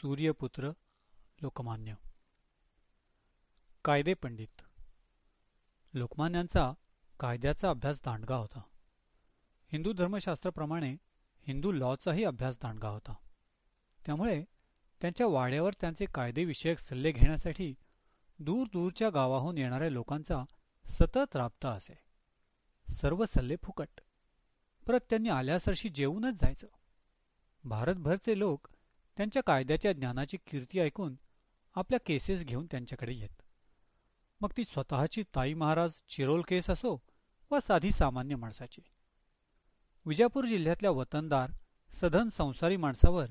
सूर्यपुत्र लोकमान्य. कायदे पंडित. लोकमान्यांचा कायद्याचा अभ्यास दांडगा होता. हिंदू धर्मशास्त्राप्रमाणे हिंदू लॉचाही अभ्यास दांडगा होता. त्यामुळे त्यांच्या वाड्यावर त्यांचे कायदेविषयक सल्ले घेण्यासाठी दूर दूरच्या गावाहून येणाऱ्या लोकांचा सतत राबता असे. सर्व सल्ले फुकट. परत त्यांनी आल्यासरशी जेवूनच जायचं. भारतभरचे लोक त्यांच्या कायद्याच्या ज्ञानाची कीर्ती ऐकून आपल्या केसेस घेऊन त्यांच्याकडे येत. मग ती स्वतःची ताई महाराज चिरोल केस असो वा साधी सामान्य माणसाची. विजापूर जिल्ह्यातल्या वतनदार सधन संसारी माणसावर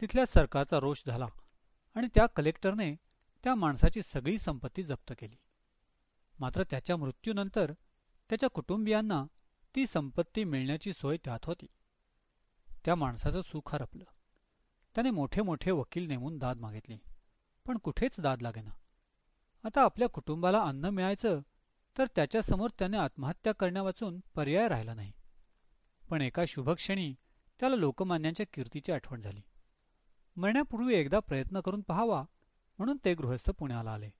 तिथल्या सरकारचा रोष झाला आणि त्या कलेक्टरने त्या माणसाची सगळी संपत्ती जप्त केली. मात्र त्याच्या मृत्यूनंतर त्याच्या कुटुंबियांना ती संपत्ती मिळण्याची सोय त्यात होती. त्या माणसाचं सुख हरपलं. त्याने मोठे मोठे वकील नेमून दाद मागितली. पण कुठेच दाद लागेना. आता आपल्या कुटुंबाला अन्न मिळायचं तर त्याच्यासमोर त्याने आत्महत्या करण्यावाचून पर्याय राहिला नाही. पण एका शुभक्षणी त्याला लोकमान्यांच्या कीर्तीची आठवण झाली. मरण्यापूर्वी एकदा प्रयत्न करून पहावा म्हणून ते गृहस्थ पुण्याला आले.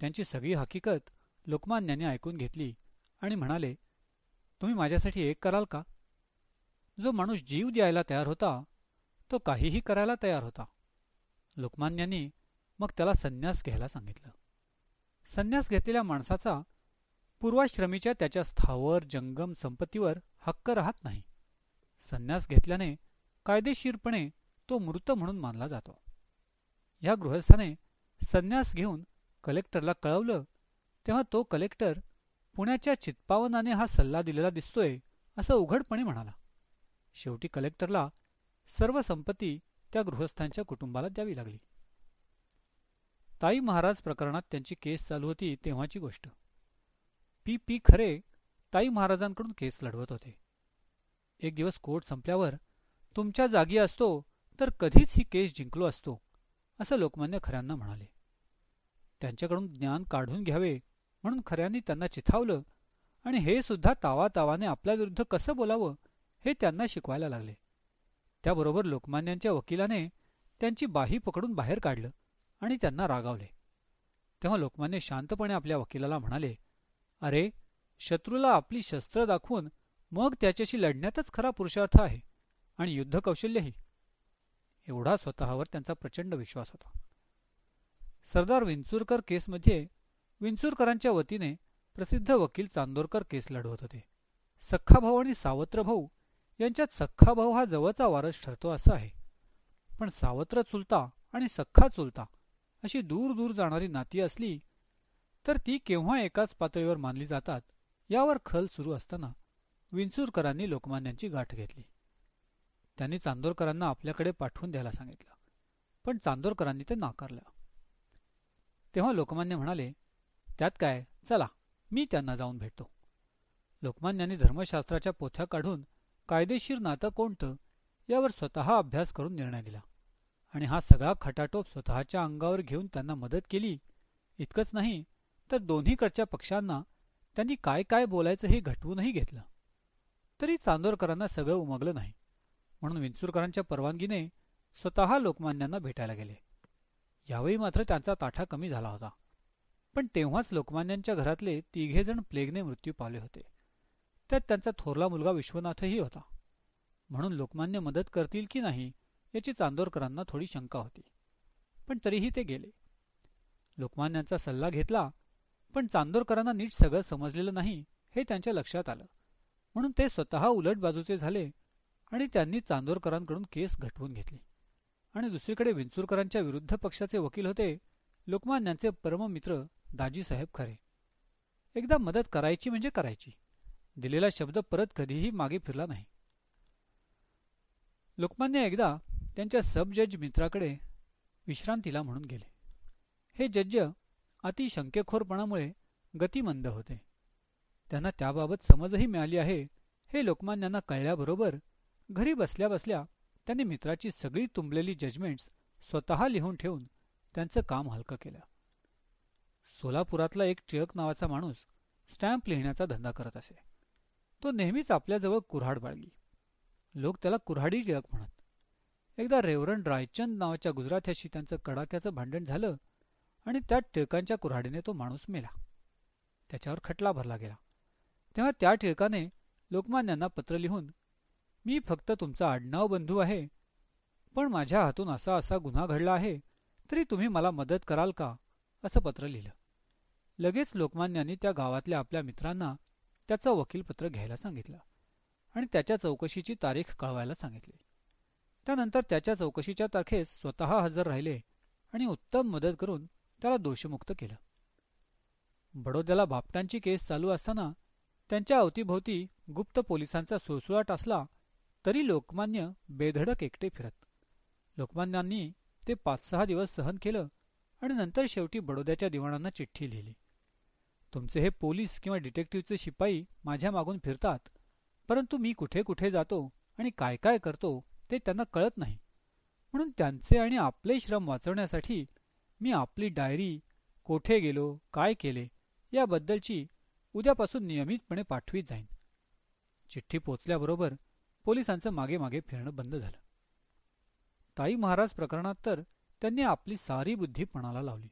त्यांची सगळी हकीकत लोकमान्याने ऐकून घेतली आणि म्हणाले तुम्ही माझ्यासाठी एक कराल का? जो माणूस जीव द्यायला तयार होता तो काहीही करायला तयार होता. लोकमान्यांनी मग त्याला संन्यास घ्यायला सांगितलं. संन्यास घेतलेल्या माणसाचा पूर्वाश्रमीच्या त्याच्या स्थावर जंगम संपत्तीवर हक्क राहत नाही. संन्यास घेतल्याने कायदेशीरपणे तो मृत म्हणून मानला जातो. या गृहस्थाने संन्यास घेऊन कलेक्टरला कळवलं तेव्हा तो कलेक्टर पुण्याच्या चित्पावनाने हा सल्ला दिलेला दिसतोय असं उघडपणे म्हणाला. शेवटी कलेक्टरला सर्व संपत्ती त्या गृहस्थांच्या कुटुंबाला द्यावी लागली. ताई महाराज प्रकरणात त्यांची केस चालू होती तेव्हाची गोष्ट. पी पी खरे ताई महाराजांकडून केस लढवत होते. एक दिवस कोर्ट संपल्यावर तुमच्या जागी असतो तर कधीच ही केस जिंकलो असतो असं लोकमान्य खऱ्यांना म्हणाले. त्यांच्याकडून ज्ञान काढून घ्यावे म्हणून खऱ्यांनी त्यांना चिथावलं आणि हे सुद्धा तावातावाने आपल्याविरुद्ध कसं बोलावं हे त्यांना शिकवायला लागले. त्याबरोबर लोकमान्यांच्या वकिलाने त्यांची बाही पकडून बाहेर काढलं आणि त्यांना रागावले. तेव्हा लोकमान्य शांतपणे आपल्या वकिलाला म्हणाले अरे शत्रूला आपली शस्त्र दाखवून मग त्याच्याशी लढण्यातच खरा पुरुषार्थ आहे आणि युद्ध कौशल्यही. एवढा स्वतःवर त्यांचा प्रचंड विश्वास होता. सरदार विंचूरकर केसमध्ये विंचूरकरांच्या वतीने प्रसिद्ध वकील चांदोरकर केस लढवत होते. सख्खा भाऊ आणि सावत्र भाऊ यांच्यात सख्खा भाऊ हा जवळचा वारस ठरतो असं आहे. पण सावत्र चुलता आणि सख्खा चुलता अशी दूर दूर जाणारी नाती असली तर ती केव्हा एकाच पातळीवर मानली जातात यावर खल सुरू असताना विंचूरकरांनी लोकमान्यांची गाठ घेतली. त्यांनी चांदोरकरांना आपल्याकडे पाठवून द्यायला सांगितलं पण चांदोरकरांनी ते नाकारलं. तेव्हा लोकमान्य म्हणाले त्यात काय? चला मी त्यांना जाऊन भेटतो. लोकमान्यांनी धर्मशास्त्राच्या पोथ्या काढून कायदेशीर नातं कोणतं यावर स्वतः अभ्यास करून निर्णय दिला. आणि हा सगळा खटाटोप स्वतःच्या अंगावर घेऊन त्यांना मदत केली इतकंच नाही तर दोन्हीकडच्या पक्षांना त्यांनी काय काय बोलायचं हे घटवूनही घेतलं. तरी चांदोरकरांना सगळं उमगलं नाही म्हणून विंचूरकरांच्या परवानगीने स्वतः लोकमान्यांना भेटायला गेले. यावेळी मात्र त्यांचा ताठा कमी झाला होता. पण तेव्हाच लोकमान्यांच्या घरातले तिघेजण प्लेगने मृत्यू पावले होते. त्यात त्यांचा थोरला मुलगा विश्वनाथही होता. म्हणून लोकमान्य मदत करतील की नाही याची चांदोरकरांना थोडी शंका होती. पण तरीही ते गेले. लोकमान्यांचा सल्ला घेतला पण चांदोरकरांना नीट सगळं समजलेलं नाही हे त्यांच्या लक्षात आलं. म्हणून ते स्वतः उलट बाजूचे झाले आणि त्यांनी चांदोरकरांकडून केस घटवून घेतली. आणि दुसरीकडे विंचूरकरांच्या विरुद्ध पक्षाचे वकील होते लोकमान्यांचे परममित्र दाजीसाहेब खरे. एकदा मदत करायची म्हणजे करायची. दिलेला शब्द परत कधीही मागे फिरला नाही. लोकमान्य एकदा त्यांच्या सब जज मित्राकडे विश्रांतीला म्हणून गेले. हे जज्ज अति शंकेखोरपणामुळे गतिमंद होते. त्यांना त्याबाबत समजही मिळाली आहे. हे लोकमान्यांना कळल्याबरोबर घरी बसल्या बसल्या त्यांनी मित्राची सगळी तुंबलेली जजमेंट्स स्वतः लिहून ठेवून त्यांचं काम हलकं केलं. सोलापुरातला एक टिळक नावाचा माणूस स्टॅम्प लिहिण्याचा धंदा करत असे. तो नेहमीच आपल्याजवळ कुऱ्हाड बाळगी. लोक त्याला कुऱ्हाडी टिळक म्हणत. एकदा रेवरंड रायचंद नावाच्या गुजराथ्याशी त्यांचं कडाक्याचं भांडण झालं आणि त्यात टिळकांच्या कुऱ्हाडीने तो माणूस मेला. त्याच्यावर खटला भरला गेला. तेव्हा त्या टिळकाने लोकमान्यांना पत्र लिहून मी फक्त तुमचा आडनाव बंधू आहे पण माझ्या हातून असा असा गुन्हा घडला आहे तरी तुम्ही मला मदत कराल का? असं पत्र लिहिलं. लगेच लोकमान्यांनी त्या गावातल्या आपल्या मित्रांना त्याचं वकीलपत्र घ्यायला सांगितलं आणि त्याच्या चौकशीची तारीख कळवायला सांगितली. त्यानंतर त्याच्या चौकशीच्या तारखेस स्वतः हजर राहिले आणि उत्तम मदत करून त्याला दोषमुक्त केलं. बडोद्याला बापटांची केस चालू असताना त्यांच्या अवतीभोवती गुप्त पोलिसांचा सुळसुळाट असला तरी लोकमान्य बेधडक एकटे फिरत. लोकमान्यांनी ते पाच सहा दिवस सहन केलं आणि नंतर शेवटी बडोद्याच्या दिवाणांना चिठ्ठी लिहिली. तुमचे हे पोलीस किंवा डिटेक्टिव्हचे शिपाई माझ्या मागून फिरतात. परंतु मी कुठे कुठे जातो आणि काय काय करतो ते त्यांना कळत नाही. म्हणून त्यांचे आणि आपले श्रम वाचवण्यासाठी मी आपली डायरी कोठे गेलो काय केले याबद्दलची उद्यापासून नियमितपणे पाठवीत जाईन. चिठ्ठी पोचल्याबरोबर पोलिसांचं मागे मागे फिरणं बंद झालं. ताई महाराज प्रकरणात तर त्यांनी आपली सारी बुद्धी पणाला लावली.